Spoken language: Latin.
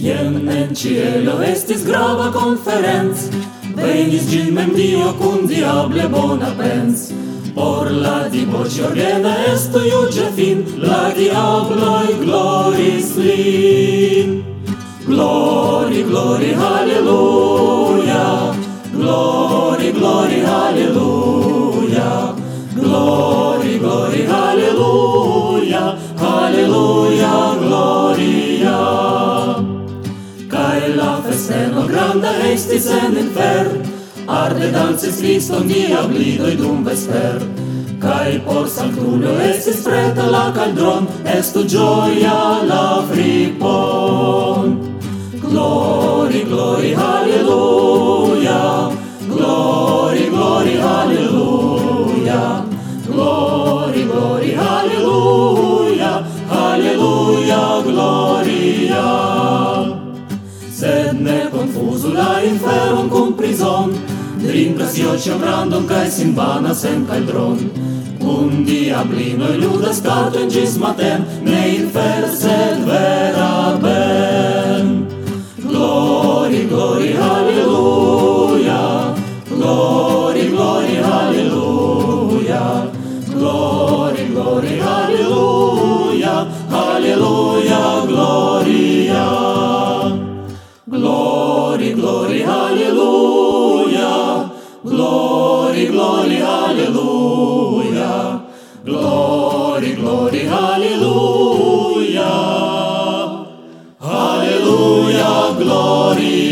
Jen en cielo estis grava conferenz, venis gin mem Dio cun diable bona pens. Por la diboci orgena estu iuge fin, la diabloi gloris lin. Glori, glori, hallelujah, la festeno granda estis en infer, arde dancis Christon dia blidoi dum vesper. Kai por sanctulio estis preta la caldron, estu gioia la fripon. Glory, glory, hallelujah, glory, glory, hallelujah, glory, glory, hallelujah, hallelujah, gloria. Sedne confuzul la inferon cum prizon, prison Drinka s jočem random, kaj simbana sem kaj dron. Un diablino ljuda starten gis matem Ne infer sed vera ben Glory, glory, halleluja Glory, glory, halleluja Glory, glory, halleluja hallelujah, hallelujah, glory.